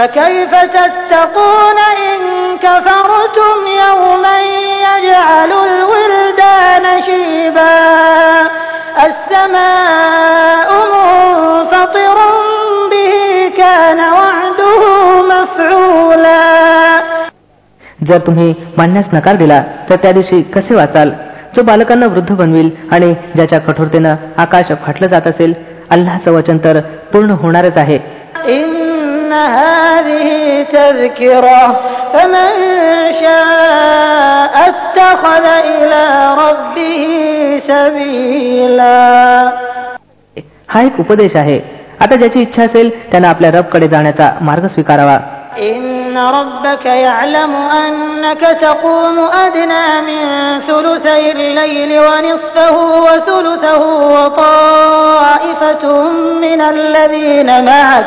فكيف تتقون إن كفرتم يوما يجعل الولدان شيبا السماء منفطر به كان وعده مفعولا जर तुम्ही मानण्यास नकार दिला तर त्या दिवशी कसे वाचाल जो बालकांना वृद्ध बनविल आणि ज्याच्या कठोरतेनं आकाश फाटलं जात असेल अल्लाचं वचन तर पूर्ण होणारच आहे إن هذه تذكرة فمن شاء اتخذ إلى ربه سبيلا हा एक उपदेश आहे आता ज्याची इच्छा असेल त्यानं आपल्या रबकडे जाण्याचा मार्ग स्वीकारावा إن ربك يعلم أنك تقوم أدنى من ثلثي الليل ونصفه وثلثه وطائفة من الذين معك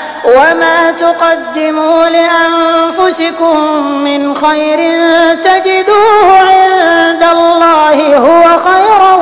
وما تقدموا لأنفسكم من خير تجدوه عند الله هو خيرا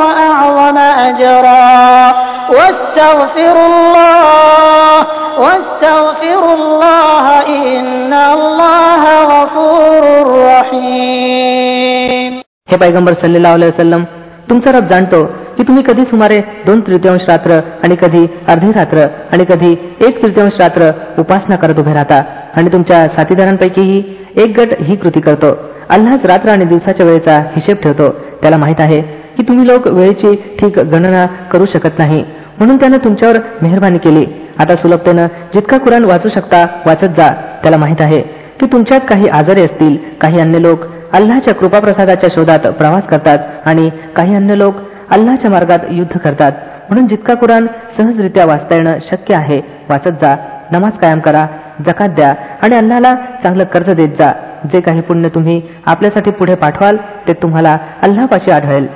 وأعظم أجرا واستغفروا الله واستغفروا الله إن الله غفور رحيم हे पैगंबर सल्लेला वसलम तुमचा रब जाणतो की तुम्ही कधी सुमारे दोन तृतीयांश रात्र आणि कधी अर्धी रात्र आणि कधी एक तृतीयांश रात्र उपासना करत उभे राहता आणि तुमच्या साथीदारांपैकीही एक गट ही कृती करतो. अल्लाच रात्र आणि दिवसाच्या वेळेचा हिशेब ठेवतो. त्याला माहीत आहे की तुम्ही लोक वेळेची ठीक गणना करू शकत नाही. म्हणून त्यानं तुमच्यावर मेहरबानी केली. आता सुलभतेनं जितका कुराण वाचू शकता वाचत जा. त्याला माहीत आहे की तुमच्यात काही आजारी असतील काही अन्य लोक अल्लाच्या कृपाप्रसादाच्या शोधात प्रवास करतात आणि काही अन्य लोक अल्लाच्या मार्गात युद्ध करतात. म्हणून जितका कुराण सहजरित्या वाचता येणं शक्य आहे वाचत जा नमाज कायम करा जकात द्या आणि अल्लाला चांगलं कर्ज देत जा. जे काही पुण्य तुम्ही आपल्यासाठी पुढे पाठवाल ते तुम्हाला अल्लापाशी आढळेल.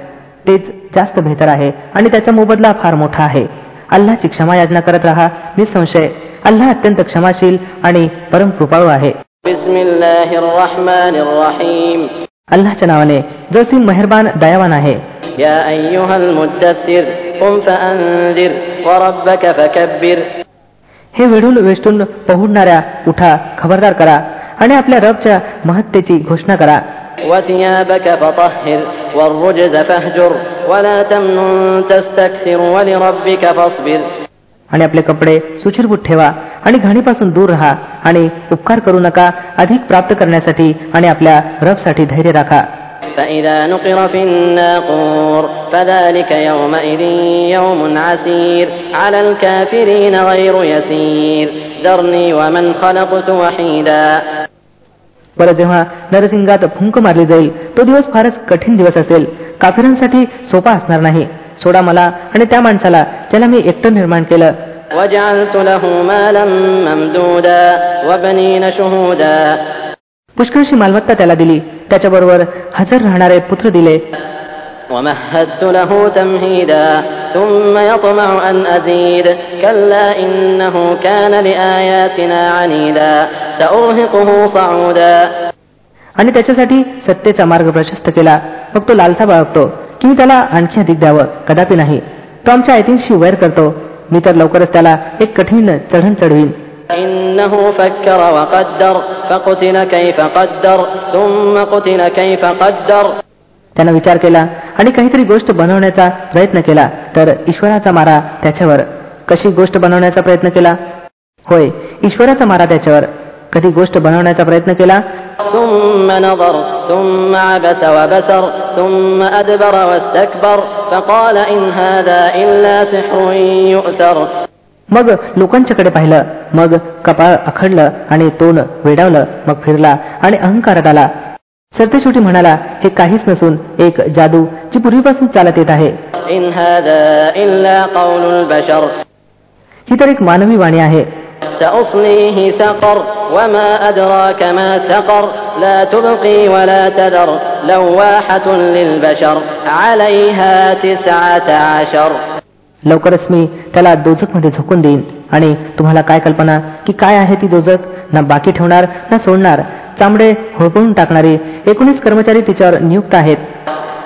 तेच जास्त बेहतर आहे आणि त्याचा मोबदला फार मोठा आहे. अल्लाची क्षमा याचना करत राहा निसंशय. अल्लाह अत्यंत क्षमाशील आणि परम कृपाळू आहे. अल्लाच्या नावाने जो सिम मेहरबान दयावान आहे يا أيها المدثر قم فأنذر وربك فكبر हे वेढून वेष्टून पहुडणाऱ्या उठा खबरदार करा आणि आपल्या रबच्या महत्तेची घोषणा करा وثيابك فطهر والرجز فاهجر ولا تمنن تستكثر ولربك فاصبر आणि आपले कपडे सुचिरभूत ठेवा आणि घाणीपासून दूर राहा आणि उपकार करू नका अधिक प्राप्त करण्यासाठी आणि आपल्या रफसाठी धैर्य राखा. बरं जेव्हा नरसिंगात फुंक मारली जाईल तो दिवस फारच कठीण दिवस असेल. काफिरांसाठी सोपा असणार नाही. सोडा मला आणि त्या माणसाला ज्याला मी एकटं निर्माण केलं. पुष्कळशी मालमत्ता त्याला दिली. त्याच्याबरोबर हजर राहणारे पुत्र दिले. आणि त्याच्यासाठी सत्तेचा मार्ग प्रशस्त केला. मग तो लालसा बाळगतो. की मी त्याला आणखी अधिक द्यावं. कदापि नाही. तो आमच्या आयतींशी वैर करतो. मी तर लवकरच त्याला एक कठीण चढण चढवीन. त्यानं विचार केला आणि काहीतरी गोष्ट बनवण्याचा प्रयत्न केला तर ईश्वराचा मारा त्याच्यावर. कशी गोष्ट बनवण्याचा प्रयत्न केला? होय ईश्वराचा मारा त्याच्यावर. कधी गोष्ट बनवण्याचा प्रयत्न केला? मग लोकांच्याकडे पाहिलं मग कपाळ आखडलं आणि तोंड वेडावलं मग फिरला आणि अहंकारात आला. सरतेशेवटी म्हणाला हे काहीच नसून एक जादू जी पूर्वीपासून चालत येत आहे. ही तर एक मानवी वाणी आहे. وما أدراك ما سقر لا تبقي ولا تذر لواحة للبشر عليها تسعة عشر लवकरच मी त्याला दोजकमध्ये झोकून देईन आणि तुम्हाला काय कल्पना की काय आहे ती दोजक ना बाकी ठेवणार ना सोडणार चांबडे होळपळून टाकणारे एकोणीस कर्मचारी तिच्यावर नियुक्त आहेत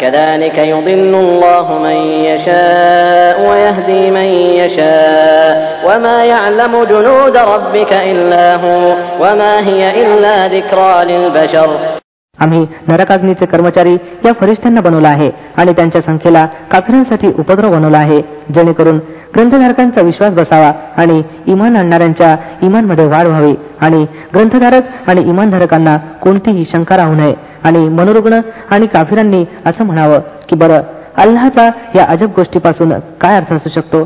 كذلك يضل الله من يشاء ويهدي من يشاء وما يعلم جنود ربك إلا هو وما هي إلا ذكرى للبشر आम्ही नरकाग्नीचे कर्मचारी या फरिश्त्यांना बनवला आहे आणि त्यांच्या संख्येला काफिरांसाठी उपद्रव बनवला आहे जेणेकरून ग्रंथधारकांचा विश्वास बसावा आणि इमान आणणाऱ्यांच्या इमानमध्ये वाढ व्हावी आणि ग्रंथधारक आणि इमानधारकांना कोणतीही शंका राहू नये आणि मनोरुग्ण आणि काफिरांनी असं म्हणावं की बरं अल्लाचा या अजब गोष्टीपासून काय अर्थ असू शकतो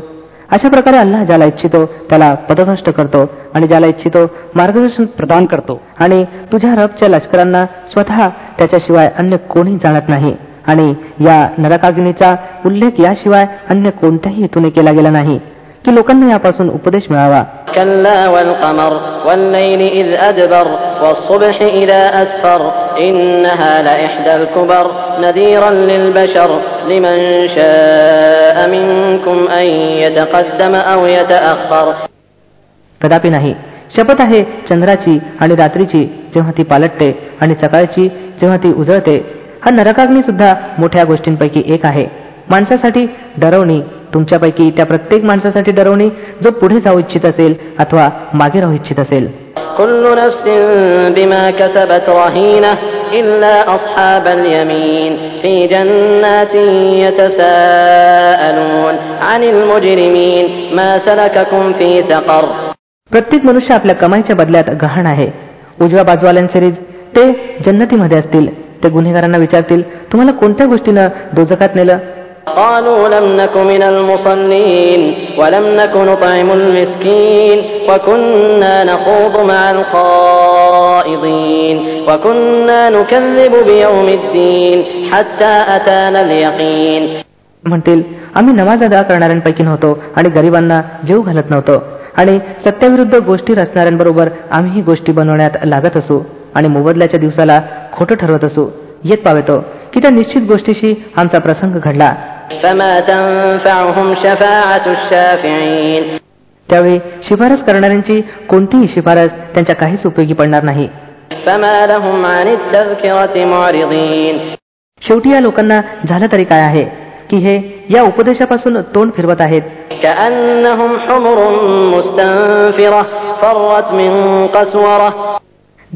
अशा प्रकारे अल्लाह ज्याला इच्छितो त्याला पदभ्रष्ट करतो आणि ज्याला इच्छितो मार्गदर्शन प्रदान करतो आणि तुझ्या रबच्या लष्करांना स्वतः त्याच्याशिवाय अन्य कोणी जाणत नाही आणि या नरकाग्नीचा उल्लेख याशिवाय अन्य कोणत्याही हेतूने केला गेला नाही की लोकांना यापासून उपदेश मिळावा كلا والقمر والليل إذ أدبر والصبح إذا أسفر إنها لإحدى الكبر نذيرا للبشر لمن شاء منكم أن يتقدم أو يتأخر कदापि नाही शपथ आहे चंद्राची आणि रात्रीची जेव्हा ती पालटते आणि सकाळची जेव्हा ती उजळते हा नरकाग्नी सुद्धा मोठ्या गोष्टींपैकी एक आहे माणसासाठी डरवणी तुमच्यापैकी त्या प्रत्येक माणसासाठी डरवणी जो पुढे जाऊ इच्छित असेल अथवा मागे राहू इच्छित असेल كل نفس بما كسبت رهينة إلا أصحاب اليمين في جنات يتساءلون عن المجرمين ما سلككم في سقر प्रत्येक मनुष्य आपल्या कमाईच्या बदल्यात गहाण आहे उजव्या बाजूवाल्यांचे ते जन्नतीमध्ये असतील ते गुन्हेगारांना विचारतील तुम्हाला कोणत्या गोष्टीनं दोजकात नेलं قالوا لم نك من المصلين ولم نك نطعم المسكين وكنا نخوض مع الخائضين وكنا نكذب بيوم الدين حتى أتانا اليقين म्हणतील आम्ही नमाज अदा करणाऱ्यांपैकी नव्हतो आणि गरिबांना जीव घालत नव्हतो आणि सत्याविरुद्ध गोष्टी रचणाऱ्यांबरोबर आम्हीही गोष्टी बनवण्यात लागत असू आणि मोबदल्याच्या दिवसाला खोटं ठरवत असू येत पावेतो की त्या निश्चित गोष्टीशी आमचा प्रसंग घडला त्यावेळी शिफारस करणाऱ्यांची कोणतीही शिफारस त्यांच्या काहीच उपयोगी पडणार नाही. शेवटी या लोकांना झालं तरी काय आहे? की हे या उपदेशापासून तोंड फिरवत आहेत?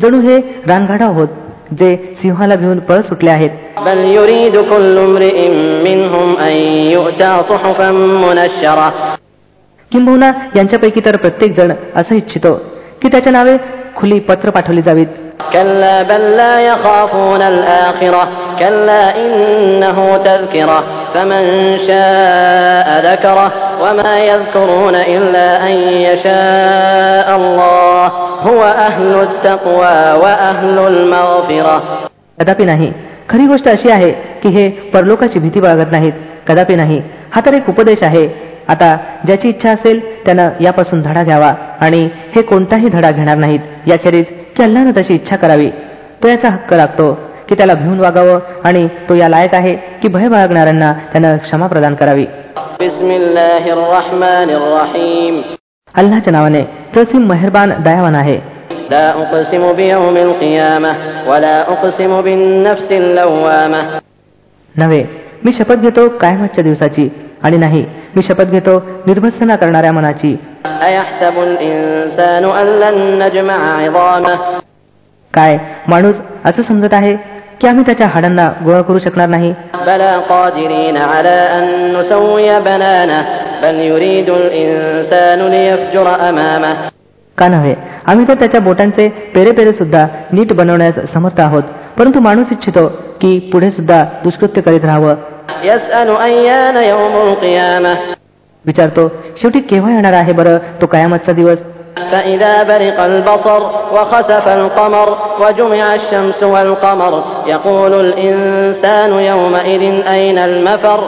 जणू हे रानगाडा होत. जे सिंहाला भिवून पळ सुटले आहेत بل يريد كل امرئ منهم أن يؤتى صحفا منشرة किंबहुना यांच्यापैकी तर प्रत्येक जण असं इच्छितो की त्याच्या नावे खुली पत्र पाठवली जावीत كلا بل لا يخافون الآخرة كلا إنه تذكرة فمن شاء ذكره وما يذكرون إلا أن يشاء الله कदापि नाही. खरी गोष्ट अशी आहे की हे परलोकाची भीती बाळगत नाहीत. कदापि नाही. हा तर एक उपदेश आहे. आता ज्याची इच्छा असेल त्यानं यापासून धडा घ्यावा आणि हे कोणताही धडा घेणार नाहीत. याखेरीज की अल्लानं तशी इच्छा करावी. तो याचा हक्क लागतो की त्याला भिवून वागावं आणि तो या लायक आहे की भय बाळगणाऱ्यांना त्यानं क्षमा प्रदान करावी. अल्लाच्या नावाने तसीम मेहरबान दयावान आहे لا أقسم بيوم القيامة ولا أقسم بالنفس اللوامة नव्हे मी शपथ घेतो कायमतच्या दिवसाची आणि नाही मी शपथ घेतो निर्भत्सना करणाऱ्या मनाची أيحسب الإنسان أن لن نجمع عظامه काय माणूस असं समजत आहे की आम्ही त्याच्या हाडांना गोळा करू शकणार नाही. का नव्हे? आम्ही तर त्याच्या बोटांचे पेरे पेरे सुद्धा नीट बनवण्यास समर्थ आहोत. परंतु माणूस इच्छितो की पुढे सुद्धा दुष्कृत्य करीत राहावं. विचारतो शेवटी केव्हा येणार आहे बरं तो कायमतचा दिवस? فإذا برق البصر وخسف القمر وجمع الشمس والقمر يقول الإنسان يومئذ أين المفر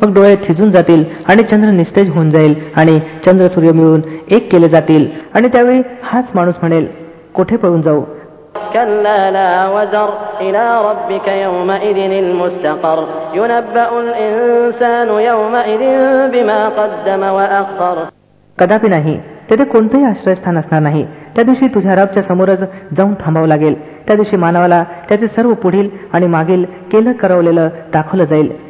मग डोळे थिजून जातील आणि चंद्र निस्तेज होऊन जाईल आणि चंद्र सूर्य मिळून एक केले जातील आणि त्यावेळी हाच माणूस म्हणेल कोठे पळून जाऊ كلا لا وزر إلى ربك يومئذ المستقر ينبأ الإنسان يومئذ بما قدم وأخر कदापि नाही तेथे कोणतंही आश्रयस्थान असणार नाही. त्या दिवशी तुझ्या रबच्या समोरच जाऊन थांबावं लागेल. त्या दिवशी मानवाला त्याचे सर्व पुढील आणि मागील केलं करवलेलं दाखवलं जाईल.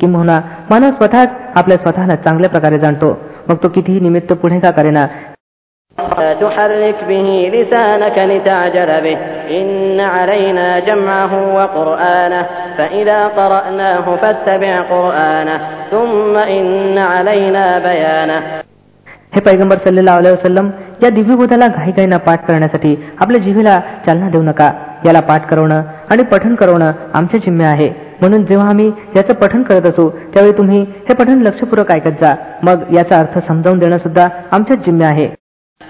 किंबहुना मानव स्वतःच आपल्या स्वतःला चांगल्या प्रकारे जाणतो. मग तो कितीही निमित्त पुढे का करेना? لا تحرك به لسانك لتعجل به إن علينا جمعه وقرآنه فإذا قرأناه فاتبع قرآنه ثم إن علينا بيانه हे पैगंबर सल्लेला वसलम या दिव्यबोधाला घाईघाईना पाठ करण्यासाठी आपल्या जिभेला चालना देऊ नका याला पाठ करवणं आणि पठण करवणं आमचे जिम्मे आहे म्हणून जेव्हा आम्ही याचं पठण करत असू त्यावेळी तुम्ही हे पठण लक्षपूर्वक ऐकत जा मग याचा अर्थ समजावून देणं सुद्धा आमच्याच जिम्मे आहे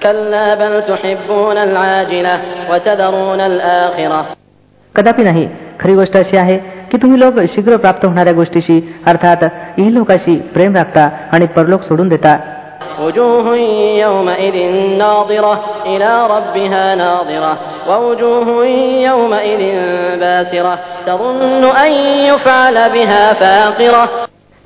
كلا بل تحبون العاجلة وتذرون الآخرة कदापि नाही खरी गोष्ट अशी आहे की तुम्ही लोक शीघ्र प्राप्त होणाऱ्या गोष्टीशी अर्थात ई लोकाशी प्रेम राखता आणि परलोक सोडून देता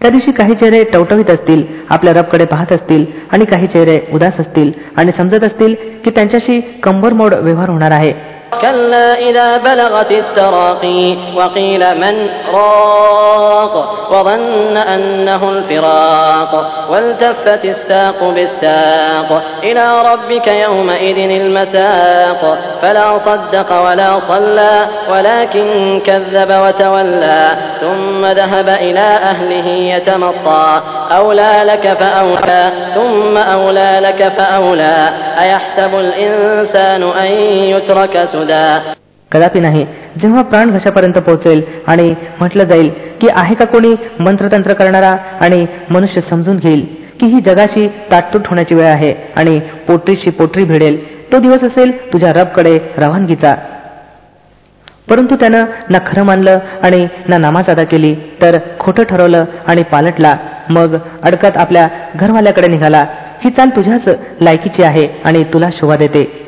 त्या दिवशी काही चेहरे टवटवीत असतील आपल्या रबकडे पाहत असतील आणि काही चेहरे उदास असतील आणि समजत असतील की त्यांच्याशी कंबरमोड व्यवहार होणार आहे. كلا إذا بلغت التراقي وقيل من راق وظن أنه الفراق والتفت الساق بالساق إلى ربك يومئذ المساق فلا صدق ولا صلى ولكن كذب وتولى ثم ذهب إلى أهله يتمطى أولى لك فأولى ثم أولى لك فأولى أيحسب الإنسان أن يترك سدى कदापि नाही जेव्हा प्राण घशापर्यंत पोहोचेल आणि म्हटलं जाईल की आहे का कोणी मंत्रतंत्र करणारा आणि मनुष्य समजून घेईल की ही जगाशी ताटतूट होण्याची वेळ आहे आणि पोटरीशी पोटरी भिडेल तो दिवस असेल तुझ्या रबकडे रवानगीचा परंतु त्यानं ना खरं मानलं आणि ना नामाज अदा केली तर खोटं ठरवलं आणि पालटला. मग अडकत आपल्या घरवाल्याकडे निघाला. ही चाल तुझ्याच लायकीची आहे आणि तुला शोभा देते.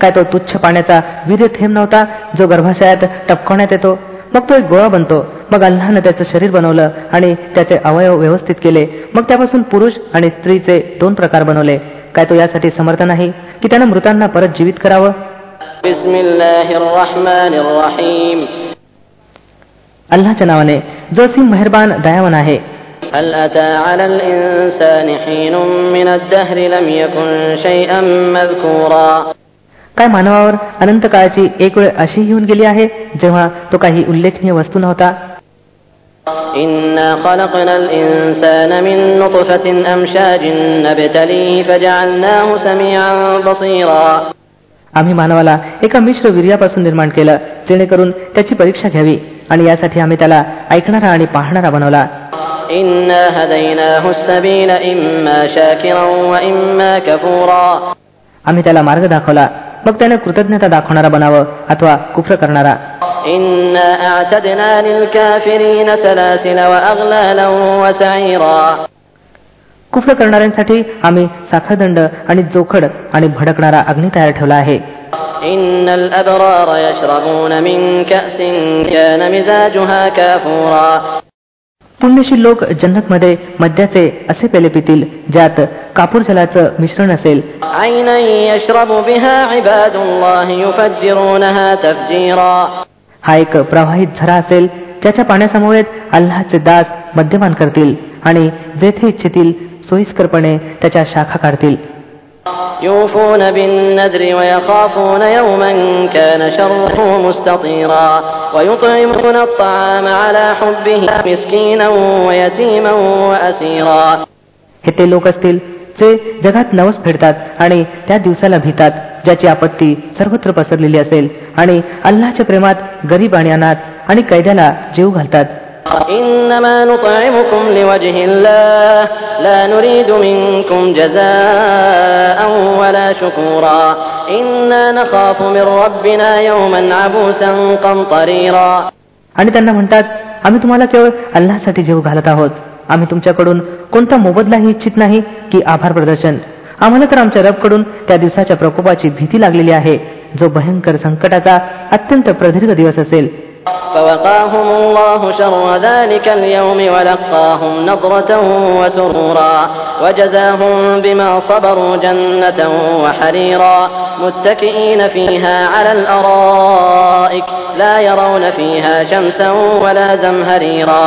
काय तो तुच्छ पाण्याचा वीर्य थेंब नव्हता जो गर्भाशयात टपकवण्यात येतो मग तो एक गोळा बनतो मग अल्लानं त्याचं शरीर बनवलं आणि त्याचे अवयव व्यवस्थित केले मग त्यापासून पुरुष आणि स्त्रीचे दोन प्रकार बनवले काय तो यासाठी समर्थ नाही की त्यानं मृतांना परत जीवित करावं بسم الله الرحمن الرحيم अल्लाच्या नावाने जो असीम मेहरबान दयावान आहे هل أتى على الإنسان حين من الدهر لم يكن شيئا مذكورا काय मानवावर अनंत काळाची एक वेळ अशी येऊन गेली आहे जेव्हा तो काही उल्लेखनीय वस्तू नव्हता? आम्ही मानवाला एका मिश्र वीर्यापासून निर्माण केलं जेणेकरून त्याची परीक्षा घ्यावी आणि यासाठी आम्ही त्याला ऐकणारा आणि पाहणारा बनवला. आम्ही त्याला मार्ग दाखवला. मग त्याने कृतज्ञता दाखवणारा बनावं अथवा कुफ्र करणारा. कुफ्र करणाऱ्यांसाठी आम्ही साखरदंड आणि जोखड आणि भडकणारा अग्नी तयार ठेवला आहे. पुण्यशील लोक जन्नतमध्ये मद्याचे असे पेले पितील ज्यात कापूर जलाचं मिश्रण असेल. हा एक प्रवाहित झरा असेल ज्याच्या पाण्यासमोर अल्लाचे दास मद्यपान करतील आणि जेथे इच्छितील सोयीस्करपणे त्याच्या शाखा काढतील. يوفون بالنذر ويخافون يوما كان شره مستطيرا ويطعمون الطعام على حبه مسكينا ويتيما وأسيرا हे ते लोक असतील जे जगात नवस फेडतात आणि त्या दिवसाला भितात ज्याची आपत्ती सर्वत्र पसरलेली असेल आणि अल्लाच्या प्रेमात गरीब आणि अनाथ आणि कैद्याला जीव घालतात إنما نطعمكم لوجه الله لا نريد منكم جزاء ولا شكورا إنا نخاف من ربنا يوما عبوسا قمطريرا आणि त्यांना म्हणतात आम्ही तुम्हाला केवळ अल्लासाठी जीव घालत आहोत आम्ही तुमच्याकडून कोणता मोबदलाही इच्छित नाही की आभार प्रदर्शन आम्हाला तर आमच्या रबकडून त्या दिवसाच्या प्रकोपाची भीती लागलेली आहे जो भयंकर संकटाचा अत्यंत प्रदीर्घ दिवस असेल فوقاهم الله شر ذلك اليوم ولقاهم نضرة وسرورا وجزاهم بما صبروا جنة وحريرا متكئين فيها على الأرائك لا يرون فيها شمسا ولا زمهريرا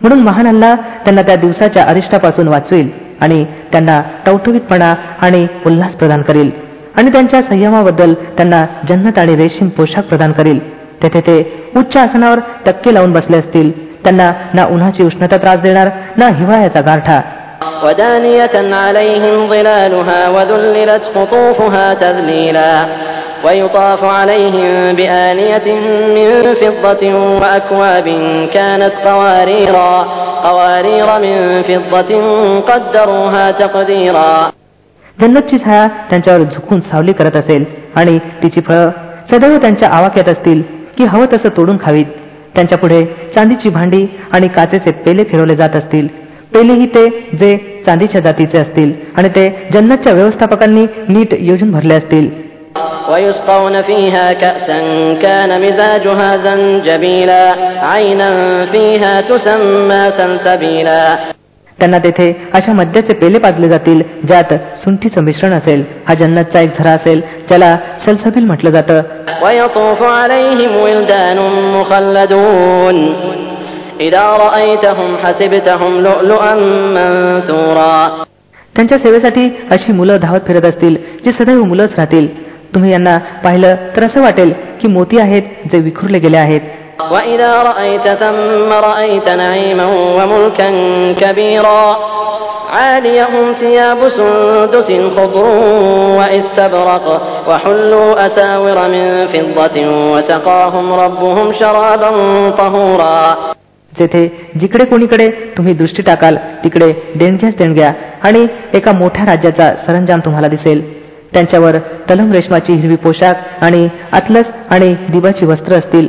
म्हणून महान अल्लाह त्यांना त्या दिवसाच्या अरिष्टापासून वाचवेल आणि त्यांना टवटवीतपणा आणि उल्हास प्रदान करेल आणि त्यांच्या संयमाबद्दल त्यांना जन्नत आणि रेशीम पोशाख प्रदान करेल तेथे ते उच्च आसनावर टक्के लावून बसले असतील त्यांना ना उन्हाची उष्णता त्रास देणार ना हिवाळ्याचा गारठा ودانية عليهم ظلالها وذللت قطوفها تذليلا ويطاف عليهم بآنية من فضة وأكواب كانت قواريرا قوارير من فضة قدروها تقديرا जन्नतची छाया त्यांच्यावर झुकून सावली करत असेल आणि तिची फळं सदैव त्यांच्या आवाक्यात असतील की हवं तसं तोडून खावीत त्यांच्या पुढे चांदीची भांडी आणि काचेचे पेले फिरवले जात असतील पेलेही ते जे चांदीच्या जातीचे असतील आणि ते जन्नतच्या व्यवस्थापकांनी नीट योजून भरले असतील ويسقون فيها كأسا كان مزاجها زنجبيلا عينا فيها تسمى سلسبيلا त्यांना तेथे अशा मद्याचे पेले पाजले जातील ज्यात सुंठीचं मिश्रण असेल. हा जन्नतचा एक झरा असेल ज्याला सलसबील म्हटलं जातं. त्यांच्या सेवेसाठी अशी मुलं धावत फिरत असतील जी सदैव मुलंच राहतील. तुम्ही यांना पाहिलं तर असं वाटेल की मोती आहेत जे विखुरले गेले आहेत. وإذا رأيت ثم رأيت نعيما وملكا كبيرا عاليهم ثياب سندس خضر واستبرق وحلوا أساور من فضة وسقاهم ربهم شرابا طهورا जेथे जिकडे कोणीकडे तुम्ही दृष्टी टाकाल तिकडे देणग्याच देणग्या आणि एका मोठ्या राज्याचा सरंजाम तुम्हाला दिसेल त्यांच्यावर तलम रेशमाची हिरवी पोशाख आणि अतलस आणि दिवाची वस्त्र असतील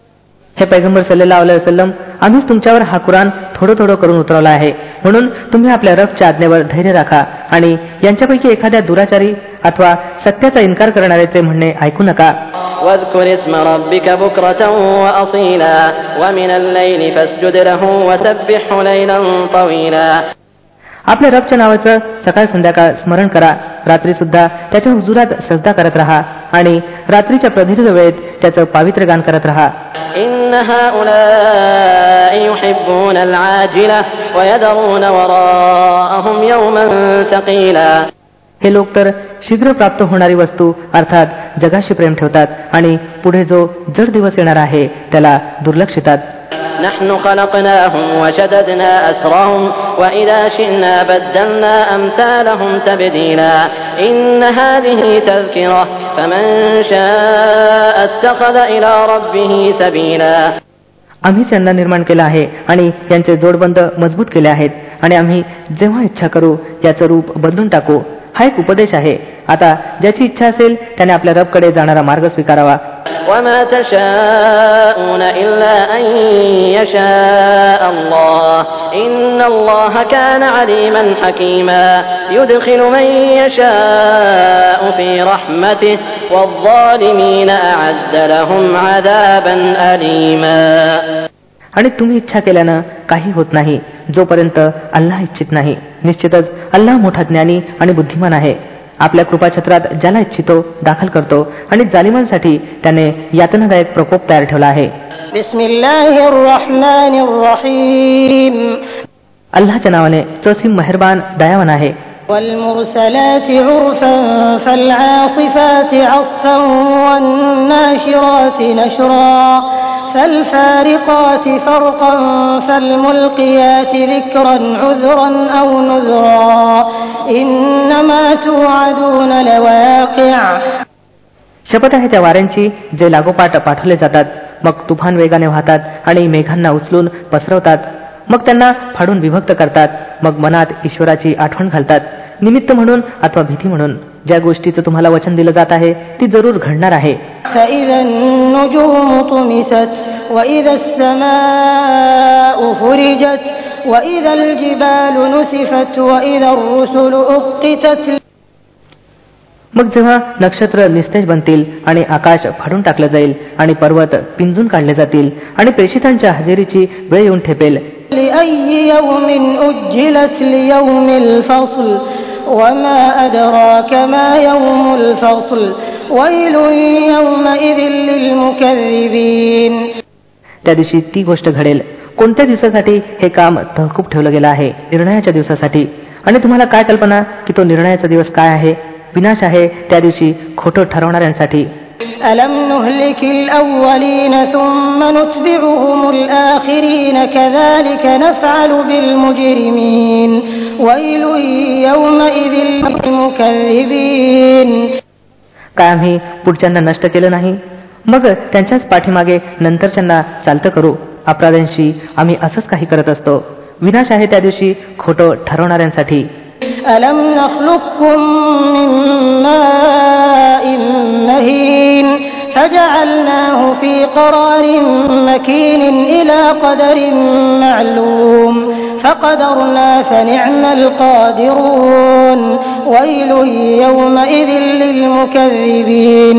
हे पैगंबर सल्लेला वसलम आम्हीच तुमच्यावर हा कुराण थोडं थोडं करून उतरवला आहे म्हणून तुम्ही आपल्या रबच्या आज्ञेवर धैर्य राखा आणि यांच्यापैकी एखाद्या दुराचारी अथवा सत्याचा इन्कार करणाऱ्याचे म्हणणे ऐकू नका واذكر اسم ربك بكرة وأصيلا ومن الليل فاسجد له وسبحه ليلا طويلا आपल्या रबच्या नावाचं सकाळ संध्याकाळ स्मरण करा. रात्री सुद्धा त्याच्या हुजुरात सजदा करत राहा आणि रात्रीच्या प्रदीर्घ वेळेत त्याचं पावित्र्य गान करत राहा. हे लोक तर शीघ्र प्राप्त होणारी वस्तू अर्थात जगाशी प्रेम ठेवतात आणि पुढे जो जड दिवस येणार आहे त्याला दुर्लक्षितात. نحن خلقناهم وشددنا أسرهم وإذا شئنا بدلنا أمثالهم تبديلا إن هذه تذكرة فمن شاء اتخذ إلى ربه سبيلا आम्हीच यांना निर्माण केलं आहे आणि यांचे जोडबंद मजबूत केले आहेत आणि आम्ही जेव्हा इच्छा करू याचं रूप बदलून टाकू हा एक उपदेश आहे आता ज्याची इच्छा असेल त्याने आपल्या रबकडे जाणारा मार्ग स्वीकारावा. आणि तुम्ही इच्छा केल्यानं काही होत नाही जोपर्यंत अल्लाह इच्छित नाही. निश्चितच अल्लाह मोठा ज्ञानी आणि बुद्धिमान आहे. आपल्या कृपाछत्रात ज्याला इच्छितो दाखल करतो आणि जालिमांसाठी त्याने यातनादायक प्रकोप तयार ठेवला आहे بسم الله الرحمن الرحيم अल्लाच्या नावाने तोसिम मेहरबान दयावान आहे والمرسلات عرفا فالعاصفات عصفا والناشرات نشرا فالفارقات فرقا فالملقيات ذكرا عذرا أو نذرا إنما توعدون لواقع शपथ आहे त्या वाऱ्यांची जे लागोपाठ पाठवले जातात मग तुफान वेगाने वाहतात आणि मेघांना उचलून पसरवतात मग त्यांना फाडून विभक्त करतात मग मनात ईश्वराची आठवण घालतात निमित्त म्हणून अथवा भीती म्हणून ज्या गोष्टीचं तुम्हाला वचन दिलं जात आहे ती जरूर घडणार आहे. मग जेव्हा नक्षत्र निस्तेज बनतील आणि आकाश फाडून टाकलं जाईल आणि पर्वत पिंजून काढले जातील आणि प्रेषितांच्या हजेरीची वेळ येऊन ठेपेल. لأي يوم أجلت ليوم الفصل وما أدراك ما يوم الفصل ويل يومئذ للمكذبين त्या दिवशी ती गोष्ट घडेल कोणत्या दिवसासाठी हे काम तहकूब ठेवलं गेलं आहे निर्णयाच्या दिवसासाठी आणि तुम्हाला काय कल्पना की तो निर्णयाचा दिवस काय आहे विनाश आहे त्या दिवशी खोटं ठरवणाऱ्यांसाठी ألم نهلك الأولين ثم نتبعهم الآخرين كذلك نفعل بالمجرمين ويل يومئذ للمكذبين काय आम्ही पुढच्यांना नष्ट केलं नाही मग त्यांच्याच पाठीमागे नंतरच्यांना चालतं करू अपराध्यांशी आम्ही असंच काही करत असतो विनाश आहे त्या दिवशी खोटं ठरवणाऱ्यांसाठी ألم نخلقكم من ماء مهين فجعلناه في قرار مكين إلى قدر معلوم فقدرنا فنعم القادرون ويل يومئذ للمكذبين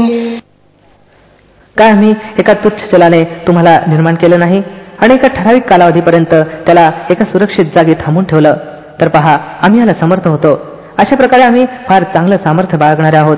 काय आम्ही एका तुच्छ चलाने तुम्हाला निर्माण केलं नाही आणि एका ठराविक कालावधीपर्यंत त्याला एका सुरक्षित जागी थांबून ठेवलं तर पहा आम्ही याला समर्थ होतो अशा प्रकारे आम्ही फार चांगलं सामर्थ्य बाळगणारे आहोत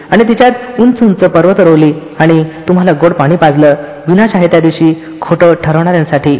आणि तिच्यात उंच उंच पर्वत रोवली आणि तुम्हाला गोड पाणी पाजलं. विनाश आहे त्या दिवशी खोटं ठरवणाऱ्यांसाठी.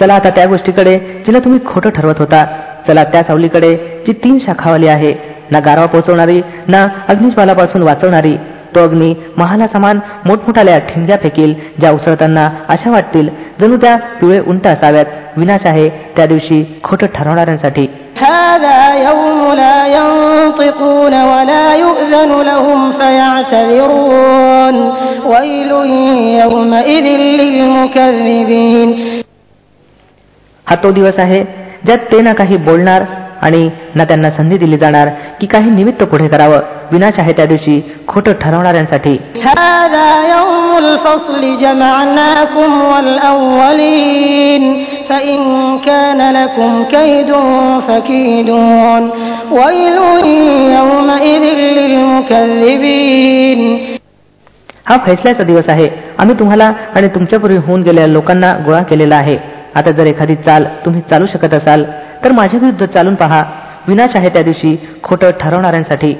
चला आता त्या गोष्टीकडे जिला तुम्ही खोटं ठरवत होता. चला त्या सावलीकडे जी तीन शाखावाली आहे. ना गारवा पोचवणारी ना अग्निज्वालापासून वाचवणारी. तो अग्नी महाला समान मोठमोठाल्या ठिंग्या फेकील ज्या उसळताना अशा वाटतील जणू त्या पिवळे उंट असाव्यात. विनाश आहे त्या दिवशी खोटं ठरवणाऱ्यांसाठी. हा तो दिवस आहे ज्यात ते ना काही बोलणार आणि ना त्यांना संधी दिली जाणार की काही निमित्त पुढे करावं. विनाश आहे त्या दिवशी खोट ठरवणाऱ्यांसाठी. हा फैसल्याचा दिवस आहे. आम्ही तुम्हाला आणि तुमच्यापूर्वी होऊन गेलेल्या लोकांना गोळा केलेला आहे. आता जर एखादी चाल तुम्ही चालू शकत असाल तर माझ्या विरुद्ध चालून पहा. विनाश आहे त्या दिवशी खोटं ठरवणाऱ्यांसाठी.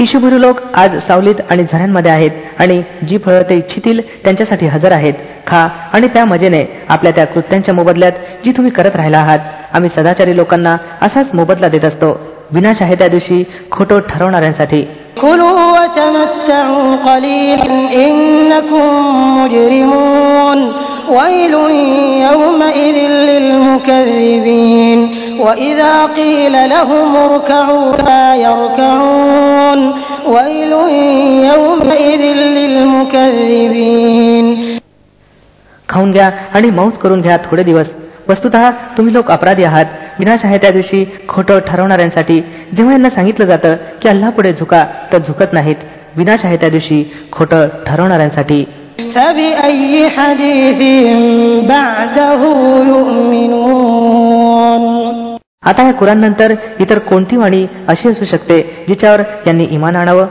ईशुभुरु लोक आज सावलीत आणि झऱ्यांमध्ये आहेत आणि जी फळं ते इच्छितील त्यांच्यासाठी हजर आहेत. खा आणि त्या मजेने आपल्या त्या कृत्यांच्या मोबदल्यात जी तुम्ही करत राहिला आहात. आम्ही सदाचारी लोकांना असाच मोबदला देत असतो. विनाश आहे त्या दिवशी खोटं ठरवणाऱ्यांसाठी كلوا وتمتعوا قليلا إنكم مجرمون ويل يومئذ للمكذبين وإذا قيل لهم اركعوا لا يركعون ويل يومئذ للمكذبين खाऊन घ्या आणि मौज करून घ्या थोडे दिवस वस्तुत तुम्ही लोक अपराधी आहात. विनाश आहे त्या दिवशी खोटं ठरवणाऱ्यांसाठी. जेव्हा यांना सांगितलं जातं की अल्ला पुढे झुका तर झुकत नाहीत. विनाश आहे त्या दिवशी खोटं ठरवणाऱ्यांसाठी. आता या कुरानंतर इतर कोणती वाणी अशी असू शकते जिच्यावर यांनी इमान आणावं?